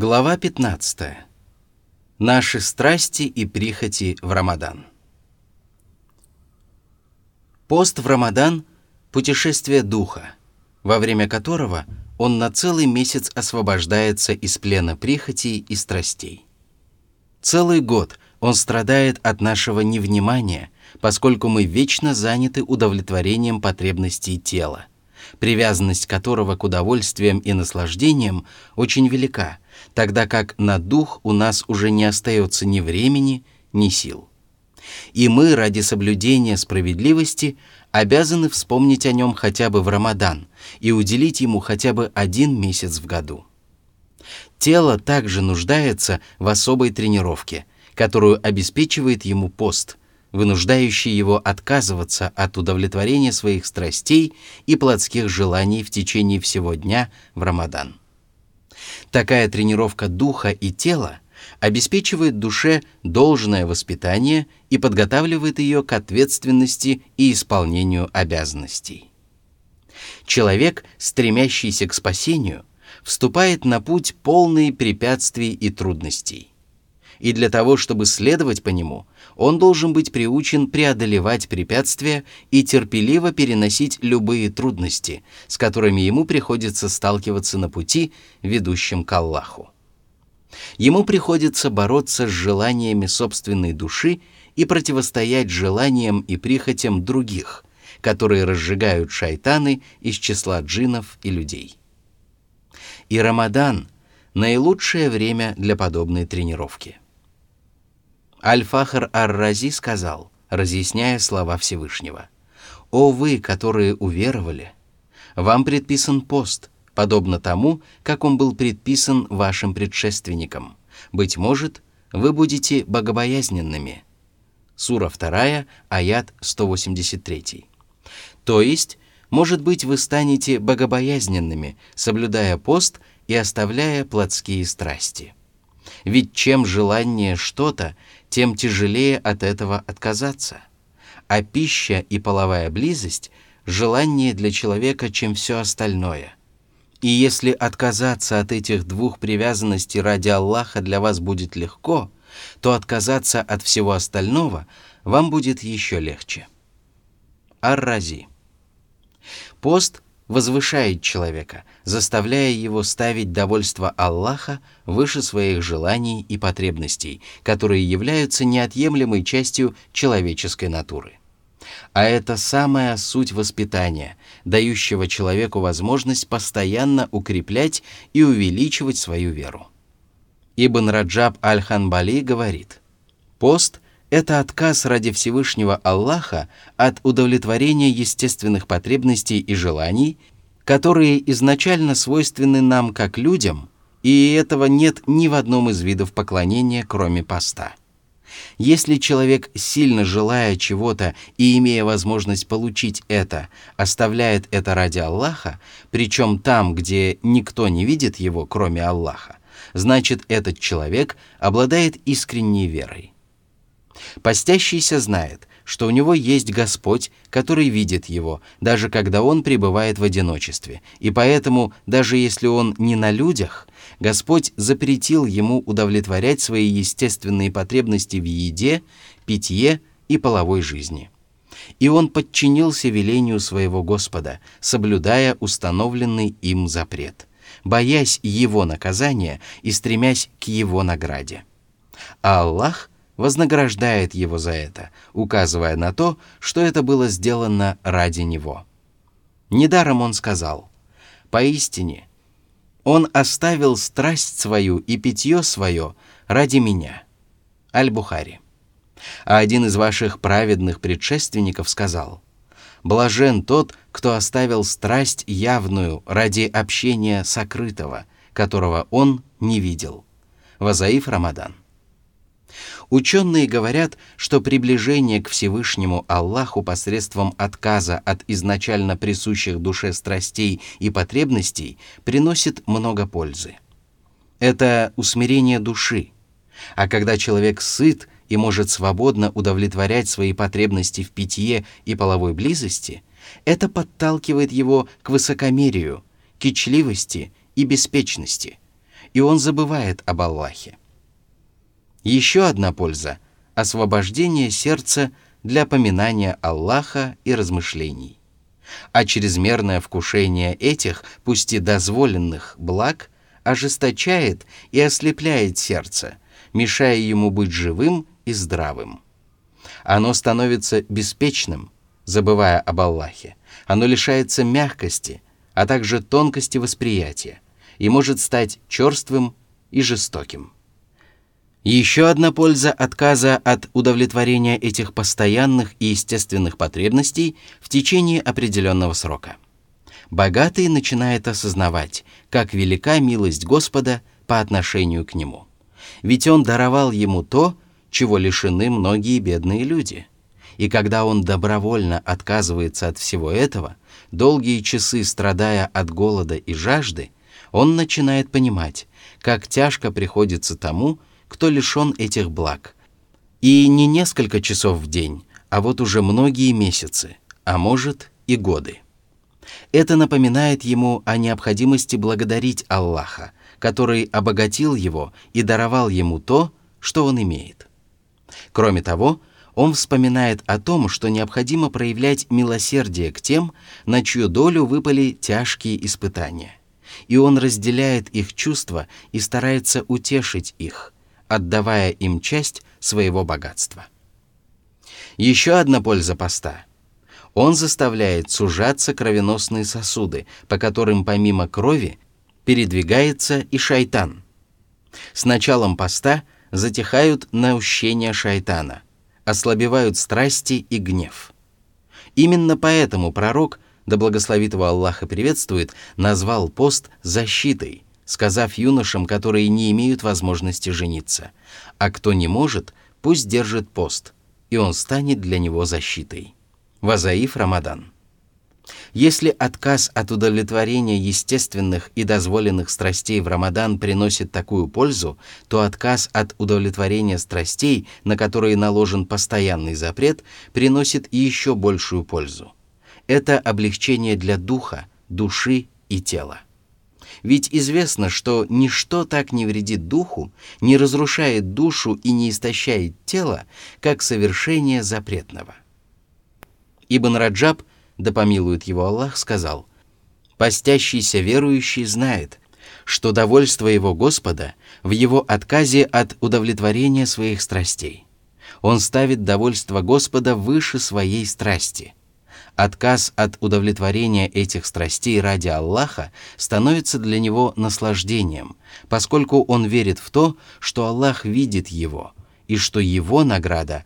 Глава 15. Наши страсти и прихоти в Рамадан. Пост в Рамадан – путешествие духа, во время которого он на целый месяц освобождается из плена прихотей и страстей. Целый год он страдает от нашего невнимания, поскольку мы вечно заняты удовлетворением потребностей тела, привязанность которого к удовольствиям и наслаждениям очень велика – тогда как на дух у нас уже не остается ни времени, ни сил. И мы ради соблюдения справедливости обязаны вспомнить о нем хотя бы в Рамадан и уделить ему хотя бы один месяц в году. Тело также нуждается в особой тренировке, которую обеспечивает ему пост, вынуждающий его отказываться от удовлетворения своих страстей и плотских желаний в течение всего дня в Рамадан. Такая тренировка духа и тела обеспечивает душе должное воспитание и подготавливает ее к ответственности и исполнению обязанностей. Человек, стремящийся к спасению, вступает на путь полный препятствий и трудностей. И для того, чтобы следовать по нему, он должен быть приучен преодолевать препятствия и терпеливо переносить любые трудности, с которыми ему приходится сталкиваться на пути, ведущем к Аллаху. Ему приходится бороться с желаниями собственной души и противостоять желаниям и прихотям других, которые разжигают шайтаны из числа джинов и людей. И Рамадан – наилучшее время для подобной тренировки – Аль-Фахр Ар-Рази сказал, разъясняя слова Всевышнего, «О вы, которые уверовали, вам предписан пост, подобно тому, как он был предписан вашим предшественникам. Быть может, вы будете богобоязненными». Сура 2, аят 183. То есть, может быть, вы станете богобоязненными, соблюдая пост и оставляя плотские страсти. Ведь чем желание что-то, тем тяжелее от этого отказаться. А пища и половая близость – желание для человека, чем все остальное. И если отказаться от этих двух привязанностей ради Аллаха для вас будет легко, то отказаться от всего остального вам будет еще легче. Ар-Рази. Пост – возвышает человека, заставляя его ставить довольство Аллаха выше своих желаний и потребностей, которые являются неотъемлемой частью человеческой натуры. А это самая суть воспитания, дающего человеку возможность постоянно укреплять и увеличивать свою веру. Ибн Раджаб Аль-Ханбали говорит, «Пост – это отказ ради Всевышнего Аллаха от удовлетворения естественных потребностей и желаний, которые изначально свойственны нам как людям, и этого нет ни в одном из видов поклонения, кроме поста. Если человек, сильно желая чего-то и имея возможность получить это, оставляет это ради Аллаха, причем там, где никто не видит его, кроме Аллаха, значит этот человек обладает искренней верой. Постящийся знает, что у него есть Господь, который видит его, даже когда он пребывает в одиночестве, и поэтому, даже если он не на людях, Господь запретил ему удовлетворять свои естественные потребности в еде, питье и половой жизни. И он подчинился велению своего Господа, соблюдая установленный им запрет, боясь его наказания и стремясь к его награде. А Аллах – вознаграждает его за это, указывая на то, что это было сделано ради него. Недаром он сказал, «Поистине, он оставил страсть свою и питье свое ради меня». Аль-Бухари. А один из ваших праведных предшественников сказал, «Блажен тот, кто оставил страсть явную ради общения сокрытого, которого он не видел». Вазаиф Рамадан. Ученые говорят, что приближение к Всевышнему Аллаху посредством отказа от изначально присущих душе страстей и потребностей приносит много пользы. Это усмирение души. А когда человек сыт и может свободно удовлетворять свои потребности в питье и половой близости, это подталкивает его к высокомерию, кичливости и беспечности – и он забывает об Аллахе. Еще одна польза – освобождение сердца для поминания Аллаха и размышлений. А чрезмерное вкушение этих, пусть и дозволенных, благ ожесточает и ослепляет сердце, мешая ему быть живым и здравым. Оно становится беспечным, забывая об Аллахе. Оно лишается мягкости, а также тонкости восприятия и может стать черствым и жестоким. Еще одна польза отказа от удовлетворения этих постоянных и естественных потребностей в течение определенного срока. Богатый начинает осознавать, как велика милость Господа по отношению к нему. Ведь он даровал ему то, чего лишены многие бедные люди. И когда он добровольно отказывается от всего этого, долгие часы страдая от голода и жажды, он начинает понимать, как тяжко приходится тому, кто лишен этих благ. И не несколько часов в день, а вот уже многие месяцы, а может и годы. Это напоминает ему о необходимости благодарить Аллаха, который обогатил его и даровал ему то, что он имеет. Кроме того, он вспоминает о том, что необходимо проявлять милосердие к тем, на чью долю выпали тяжкие испытания. И он разделяет их чувства и старается утешить их – отдавая им часть своего богатства. Еще одна польза поста. Он заставляет сужаться кровеносные сосуды, по которым помимо крови передвигается и шайтан. С началом поста затихают наущения шайтана, ослабевают страсти и гнев. Именно поэтому пророк, да благословит его Аллах и приветствует, назвал пост защитой – сказав юношам, которые не имеют возможности жениться, а кто не может, пусть держит пост, и он станет для него защитой. Вазаиф Рамадан. Если отказ от удовлетворения естественных и дозволенных страстей в Рамадан приносит такую пользу, то отказ от удовлетворения страстей, на которые наложен постоянный запрет, приносит еще большую пользу. Это облегчение для духа, души и тела. Ведь известно, что ничто так не вредит духу, не разрушает душу и не истощает тело, как совершение запретного. Ибн Раджаб, да помилует его Аллах, сказал, «Постящийся верующий знает, что довольство его Господа в его отказе от удовлетворения своих страстей. Он ставит довольство Господа выше своей страсти – Отказ от удовлетворения этих страстей ради Аллаха становится для него наслаждением, поскольку он верит в то, что Аллах видит его, и что его награда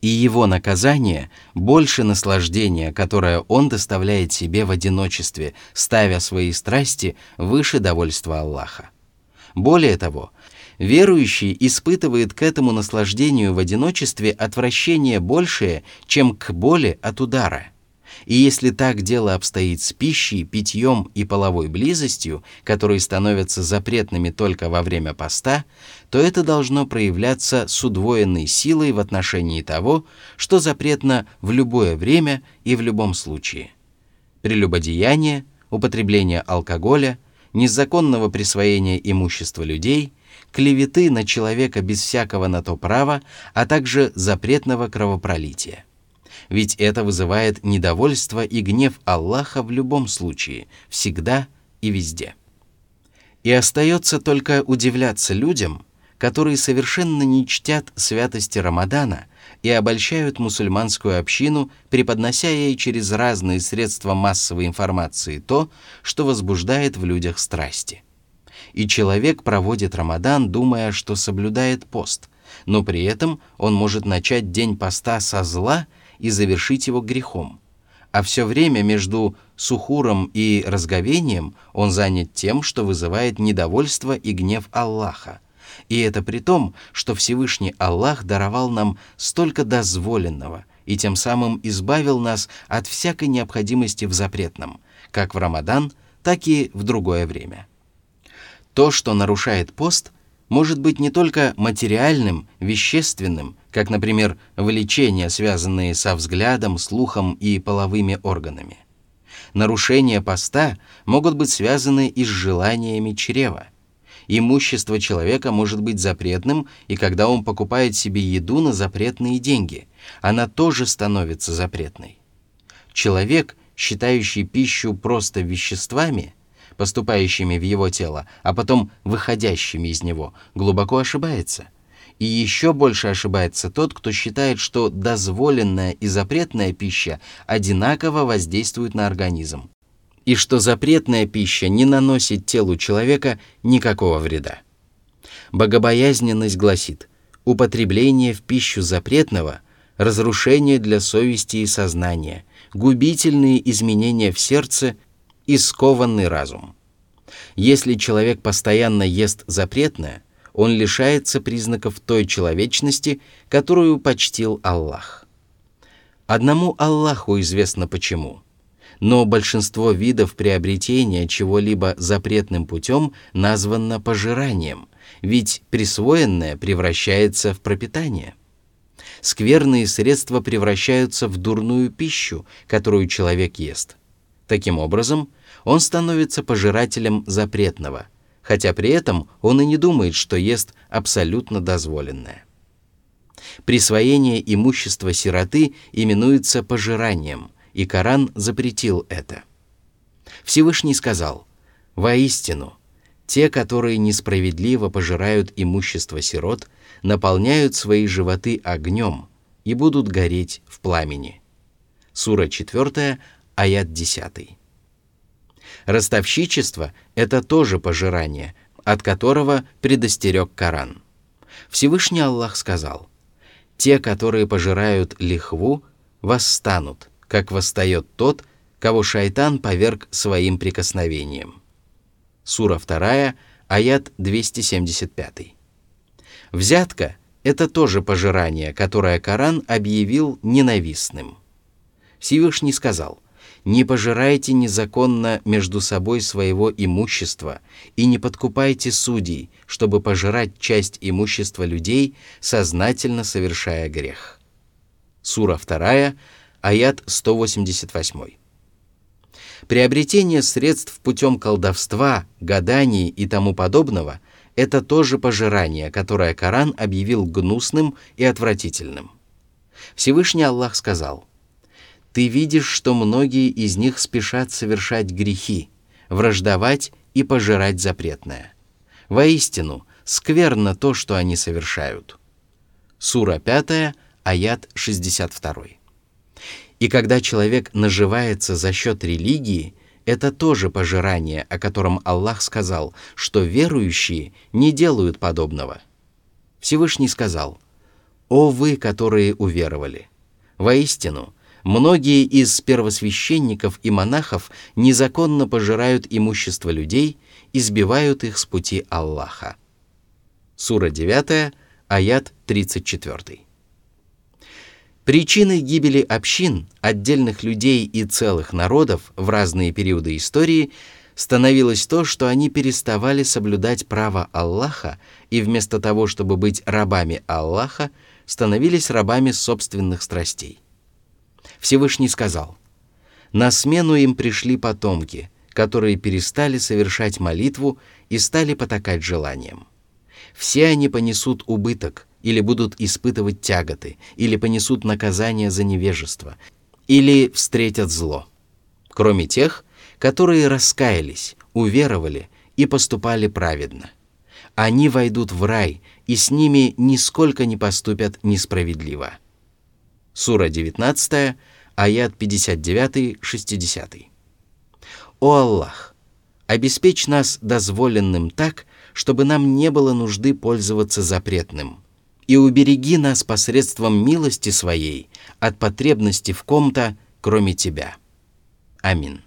и его наказание больше наслаждения, которое он доставляет себе в одиночестве, ставя свои страсти выше довольства Аллаха. Более того, верующий испытывает к этому наслаждению в одиночестве отвращение большее, чем к боли от удара – и если так дело обстоит с пищей, питьем и половой близостью, которые становятся запретными только во время поста, то это должно проявляться с удвоенной силой в отношении того, что запретно в любое время и в любом случае. Прелюбодеяние, употребление алкоголя, незаконного присвоения имущества людей, клеветы на человека без всякого на то права, а также запретного кровопролития ведь это вызывает недовольство и гнев Аллаха в любом случае, всегда и везде. И остается только удивляться людям, которые совершенно не чтят святости Рамадана и обольщают мусульманскую общину, преподнося ей через разные средства массовой информации то, что возбуждает в людях страсти. И человек проводит Рамадан, думая, что соблюдает пост, но при этом он может начать день поста со зла – и завершить его грехом. А все время между сухуром и разговением он занят тем, что вызывает недовольство и гнев Аллаха. И это при том, что Всевышний Аллах даровал нам столько дозволенного и тем самым избавил нас от всякой необходимости в запретном, как в Рамадан, так и в другое время. То, что нарушает пост, может быть не только материальным, вещественным, как, например, влечения, связанные со взглядом, слухом и половыми органами. Нарушения поста могут быть связаны и с желаниями чрева. Имущество человека может быть запретным, и когда он покупает себе еду на запретные деньги, она тоже становится запретной. Человек, считающий пищу просто веществами, поступающими в его тело, а потом выходящими из него, глубоко ошибается. И еще больше ошибается тот, кто считает, что дозволенная и запретная пища одинаково воздействуют на организм и что запретная пища не наносит телу человека никакого вреда. Богобоязненность гласит, употребление в пищу запретного – разрушение для совести и сознания, губительные изменения в сердце и скованный разум. Если человек постоянно ест запретное, он лишается признаков той человечности, которую почтил Аллах. Одному Аллаху известно почему – но большинство видов приобретения чего-либо запретным путем названо пожиранием, ведь присвоенное превращается в пропитание. Скверные средства превращаются в дурную пищу, которую человек ест. Таким образом, он становится пожирателем запретного, хотя при этом он и не думает, что ест абсолютно дозволенное. Присвоение имущества сироты именуется пожиранием, и Коран запретил это. Всевышний сказал, «Воистину, те, которые несправедливо пожирают имущество сирот, наполняют свои животы огнем и будут гореть в пламени». Сура 4, аят 10. Ростовщичество – это тоже пожирание, от которого предостерег Коран. Всевышний Аллах сказал, «Те, которые пожирают лихву, восстанут – как восстает тот, кого шайтан поверг своим прикосновением. Сура 2, аят 275. Взятка – это тоже пожирание, которое Коран объявил ненавистным. Всевышний сказал, «Не пожирайте незаконно между собой своего имущества и не подкупайте судей, чтобы пожирать часть имущества людей, сознательно совершая грех». Сура 2, аят 188. Приобретение средств путем колдовства, гаданий и тому подобного – это тоже пожирание, которое Коран объявил гнусным и отвратительным. Всевышний Аллах сказал, «Ты видишь, что многие из них спешат совершать грехи, враждовать и пожирать запретное. Воистину, скверно то, что они совершают». Сура 5, аят 62. И когда человек наживается за счет религии, это тоже пожирание, о котором Аллах сказал, что верующие не делают подобного. Всевышний сказал, «О вы, которые уверовали! Воистину, многие из первосвященников и монахов незаконно пожирают имущество людей и сбивают их с пути Аллаха». Сура 9, аят 34. Причиной гибели общин, отдельных людей и целых народов в разные периоды истории становилось то, что они переставали соблюдать право Аллаха и вместо того, чтобы быть рабами Аллаха, становились рабами собственных страстей. Всевышний сказал, «На смену им пришли потомки, которые перестали совершать молитву и стали потакать желаниям. Все они понесут убыток – или будут испытывать тяготы, или понесут наказание за невежество, или встретят зло. Кроме тех, которые раскаялись, уверовали и поступали праведно. Они войдут в рай, и с ними нисколько не поступят несправедливо. Сура 19, аят 59-60. «О Аллах! Обеспечь нас дозволенным так, чтобы нам не было нужды пользоваться запретным – и убереги нас посредством милости Своей от потребности в ком-то, кроме Тебя. Амин.